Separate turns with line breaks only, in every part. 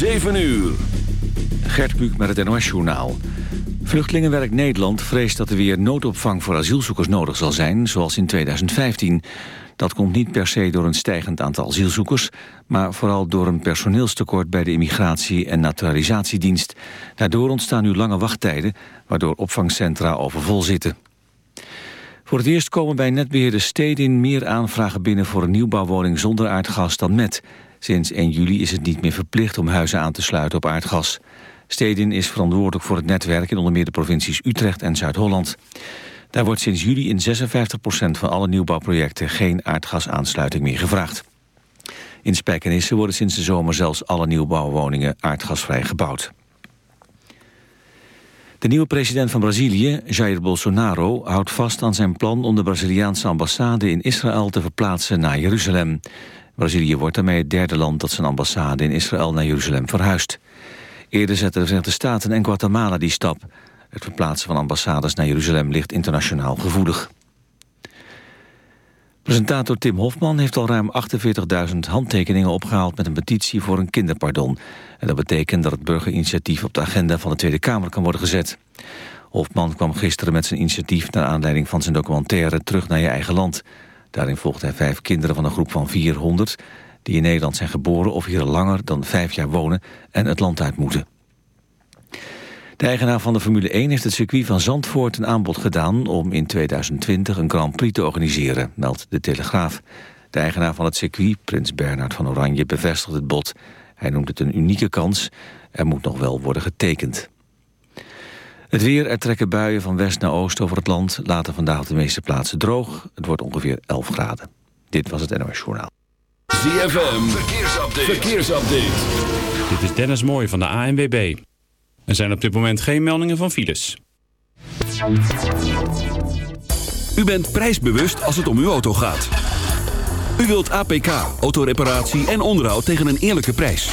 7 uur. Gert Buuk met het NOS-journaal. Vluchtelingenwerk Nederland vreest dat er weer noodopvang voor asielzoekers nodig zal zijn, zoals in 2015. Dat komt niet per se door een stijgend aantal asielzoekers... maar vooral door een personeelstekort bij de immigratie- en naturalisatiedienst. Daardoor ontstaan nu lange wachttijden, waardoor opvangcentra overvol zitten. Voor het eerst komen bij netbeheerder Stedin meer aanvragen binnen... voor een nieuwbouwwoning zonder aardgas dan met... Sinds 1 juli is het niet meer verplicht om huizen aan te sluiten op aardgas. Stedin is verantwoordelijk voor het netwerk in onder meer de provincies Utrecht en Zuid-Holland. Daar wordt sinds juli in 56% van alle nieuwbouwprojecten geen aardgasaansluiting meer gevraagd. In Spijkenisse worden sinds de zomer zelfs alle nieuwbouwwoningen aardgasvrij gebouwd. De nieuwe president van Brazilië, Jair Bolsonaro, houdt vast aan zijn plan om de Braziliaanse ambassade in Israël te verplaatsen naar Jeruzalem. Brazilië wordt daarmee het derde land dat zijn ambassade in Israël naar Jeruzalem verhuist. Eerder zetten de Verenigde Staten en Guatemala die stap. Het verplaatsen van ambassades naar Jeruzalem ligt internationaal gevoelig. Presentator Tim Hofman heeft al ruim 48.000 handtekeningen opgehaald... met een petitie voor een kinderpardon. En dat betekent dat het burgerinitiatief op de agenda van de Tweede Kamer kan worden gezet. Hofman kwam gisteren met zijn initiatief naar aanleiding van zijn documentaire Terug naar je eigen land... Daarin volgt hij vijf kinderen van een groep van 400... die in Nederland zijn geboren of hier langer dan vijf jaar wonen... en het land uit moeten. De eigenaar van de Formule 1 heeft het circuit van Zandvoort een aanbod gedaan... om in 2020 een Grand Prix te organiseren, meldt de Telegraaf. De eigenaar van het circuit, Prins Bernhard van Oranje, bevestigt het bod. Hij noemt het een unieke kans. Er moet nog wel worden getekend. Het weer, er trekken buien van west naar oost over het land. Later vandaag op de meeste plaatsen droog. Het wordt ongeveer 11 graden. Dit was het NOS Journaal.
ZFM, verkeersupdate. verkeersupdate.
Dit is Dennis Mooij van de ANWB. Er zijn op dit moment geen meldingen van files.
U bent prijsbewust als het om uw auto gaat. U wilt APK, autoreparatie en onderhoud tegen een eerlijke prijs.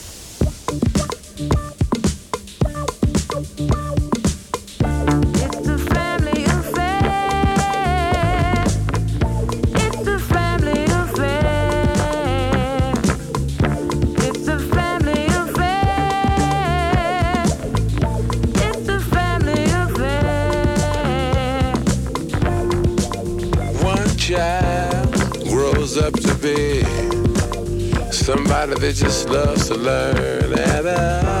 That just loves to learn, and uh,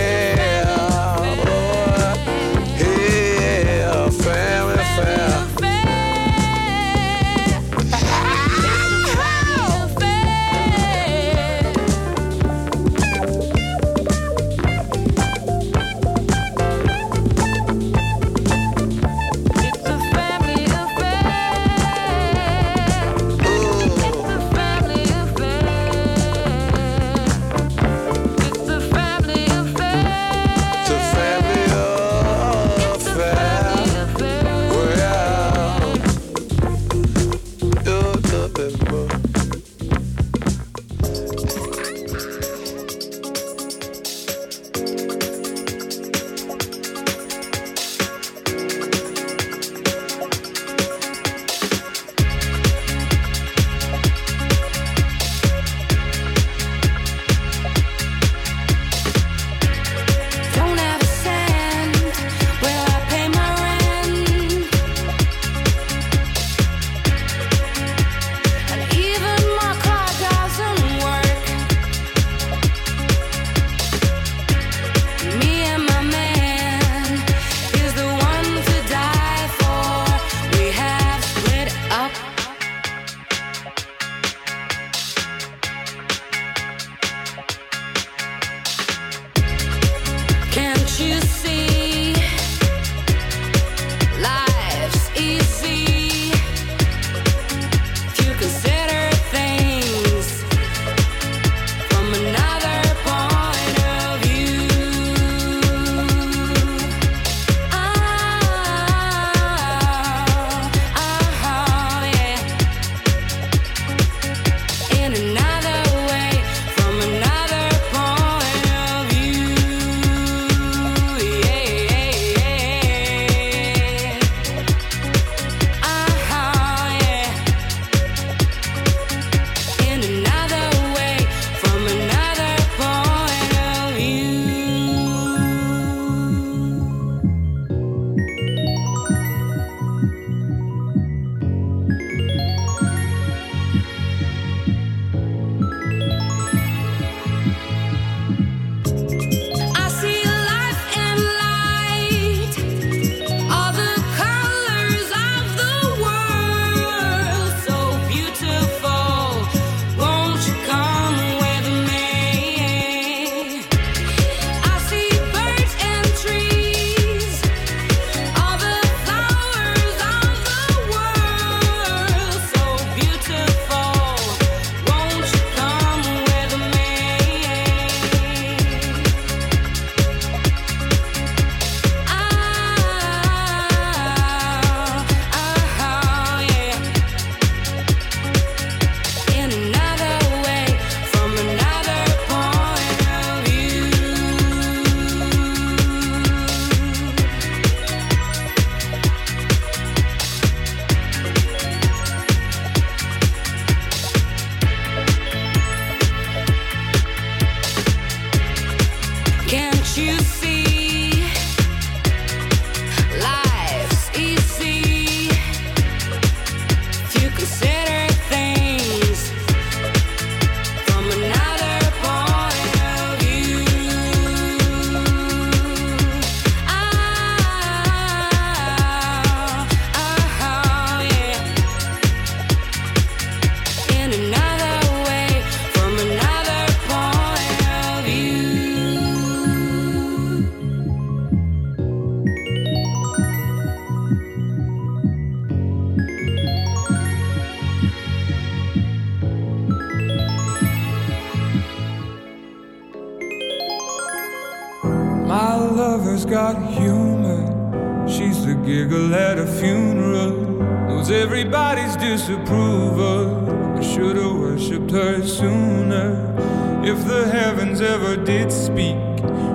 Disapproval. I should have worshipped her sooner. If the heavens ever did speak,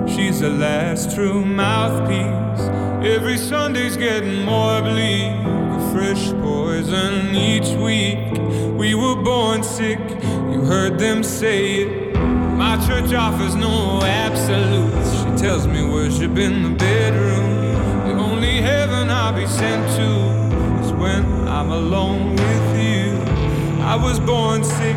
she's the last true mouthpiece. Every Sunday's getting more bleak. A fresh poison each week. We were born sick, you heard them say it. My church offers no absolutes. She tells me worship was born sick,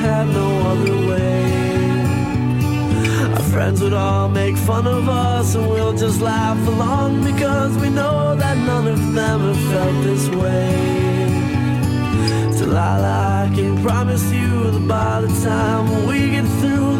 had no other way. Our friends would all make fun of us, and we'll just laugh along because we know that none of them have felt this way. Delilah, I can promise you that by the time we get through,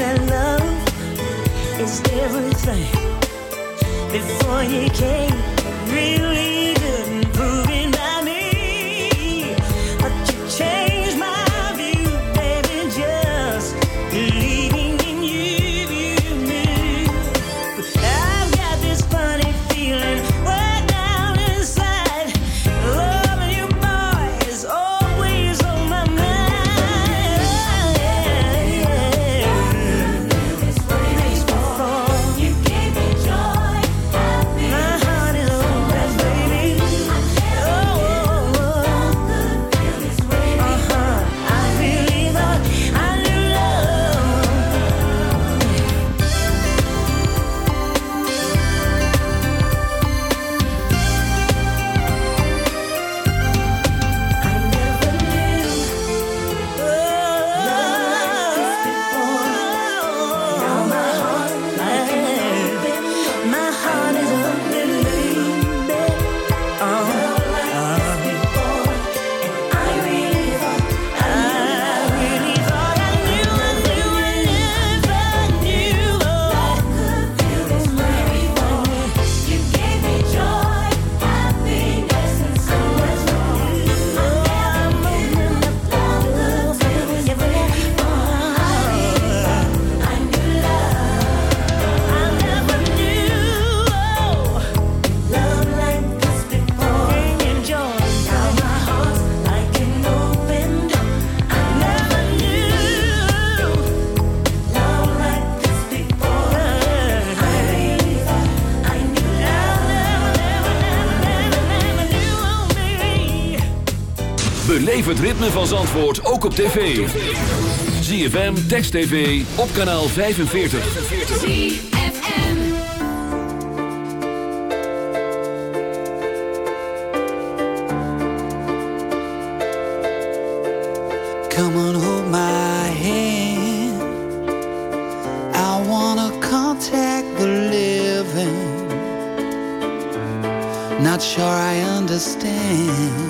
that
love
is
everything. Before you came, really
Beleef het ritme van Zandvoort ook op tv. ZFM, Text TV, op kanaal 45.
Come on, hold my hand. I wanna contact the living. Not sure I understand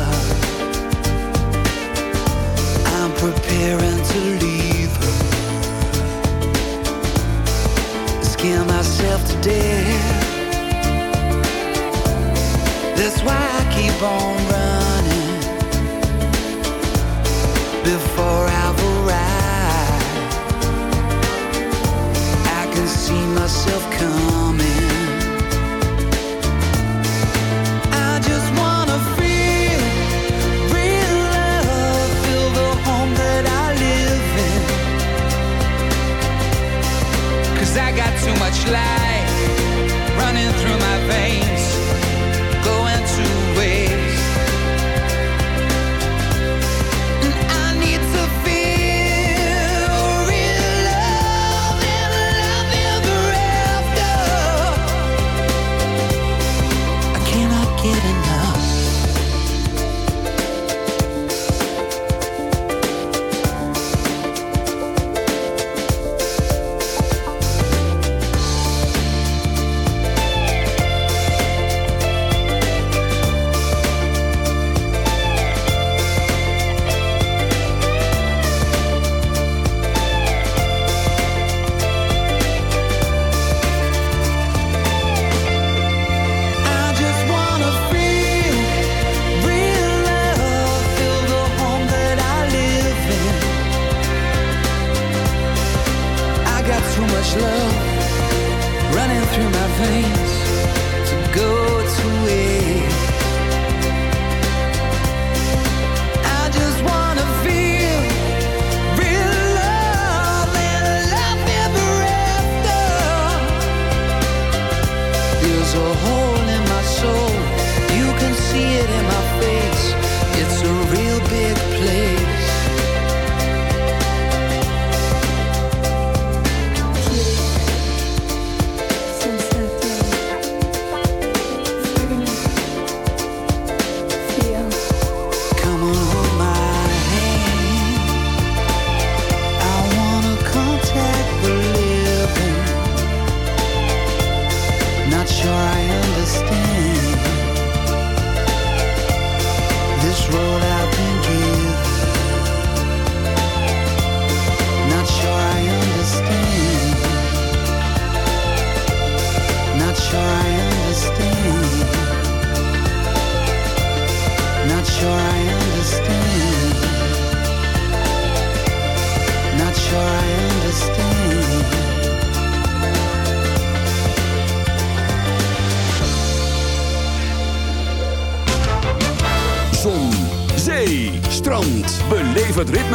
myself coming.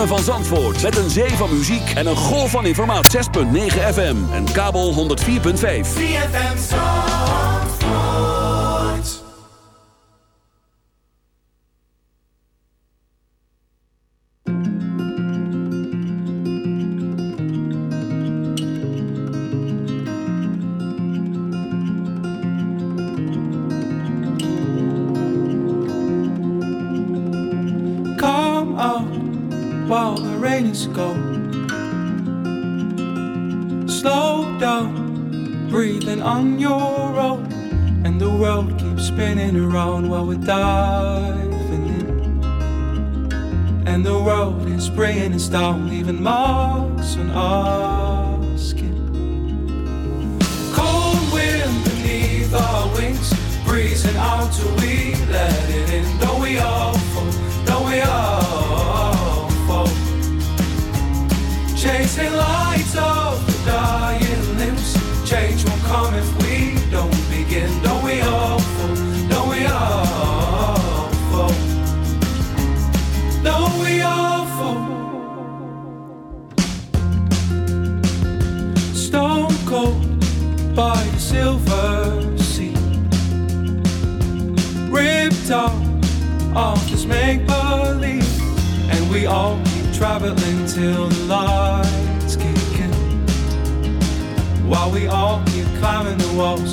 Van Zandvoort. Met een zee van muziek en een golf van informatie. 6.9 FM en kabel 104.5.
CFM Zandvoort.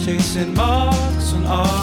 chasing marks on our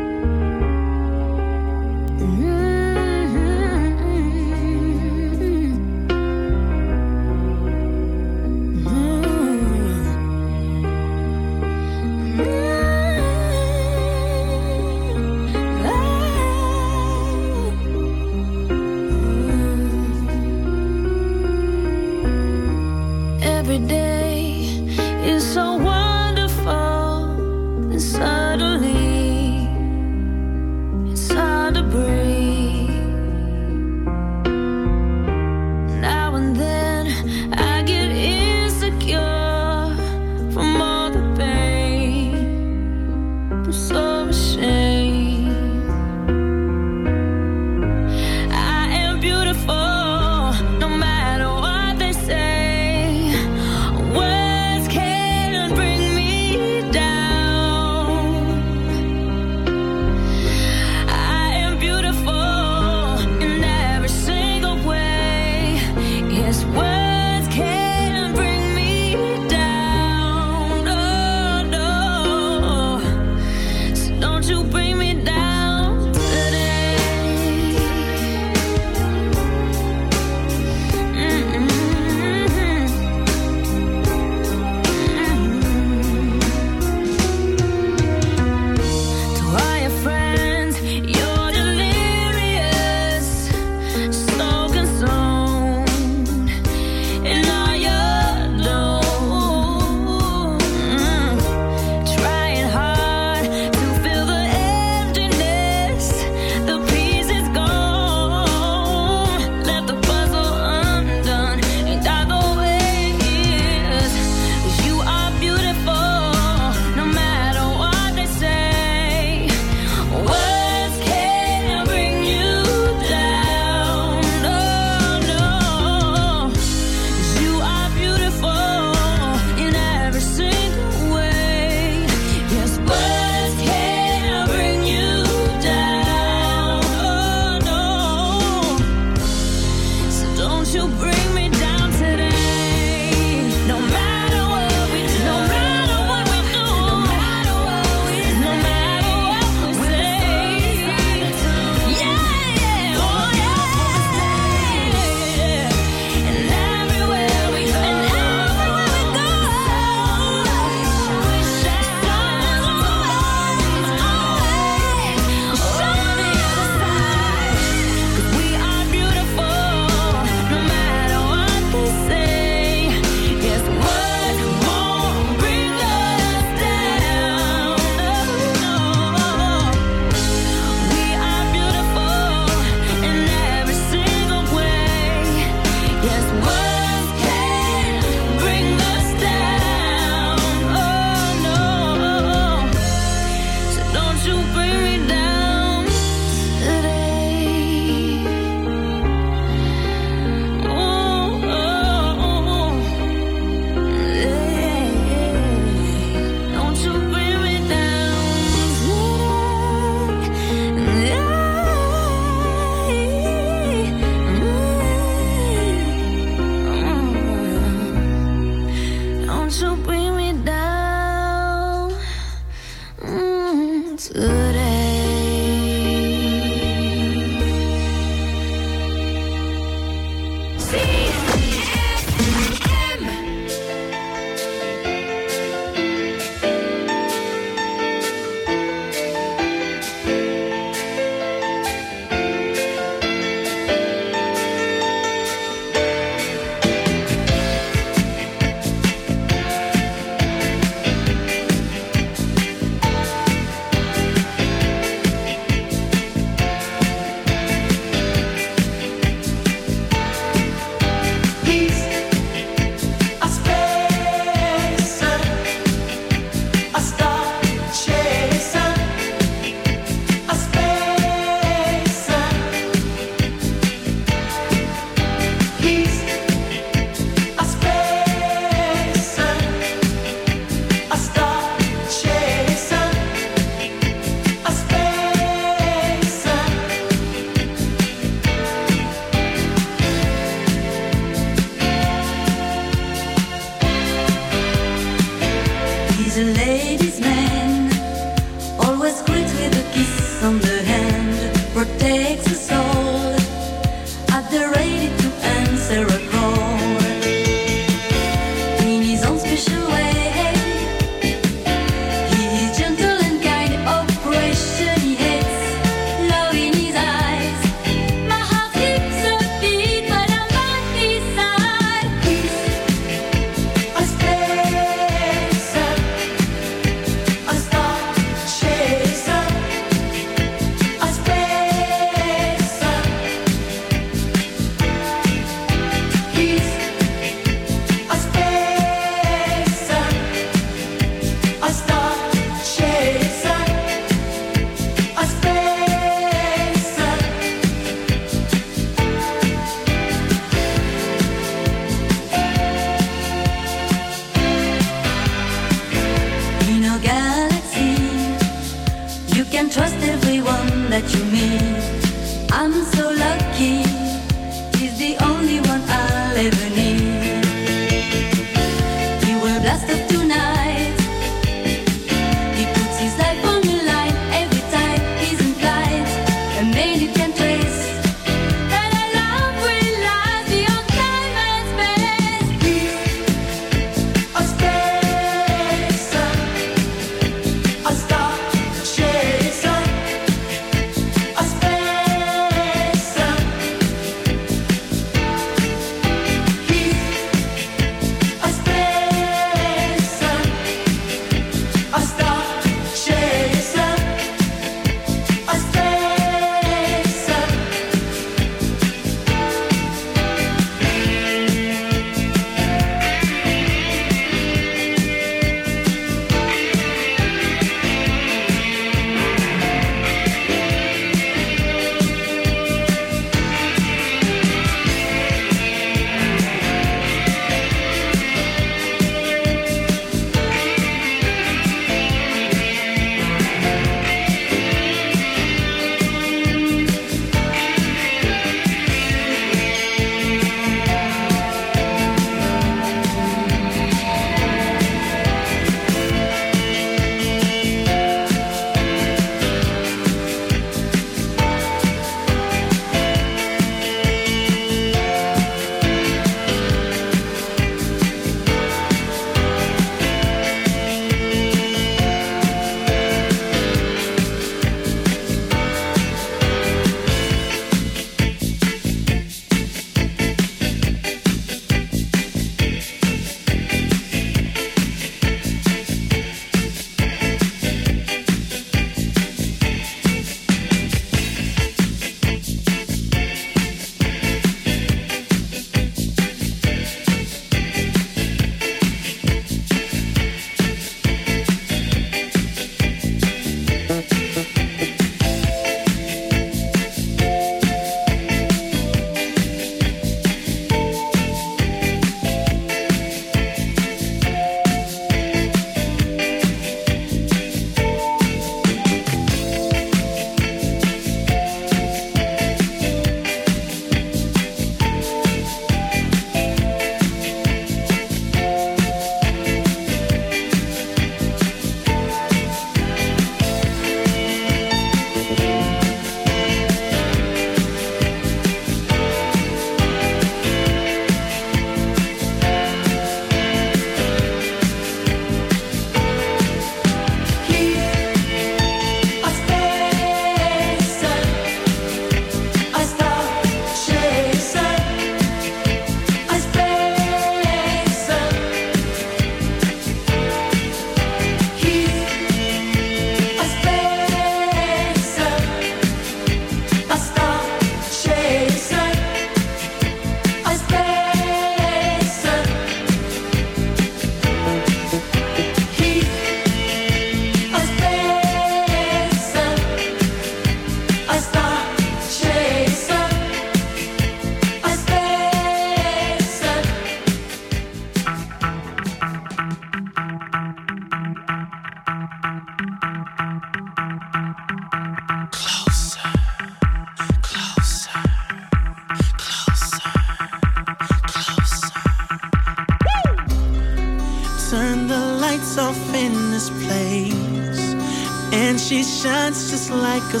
like a